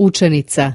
učenica.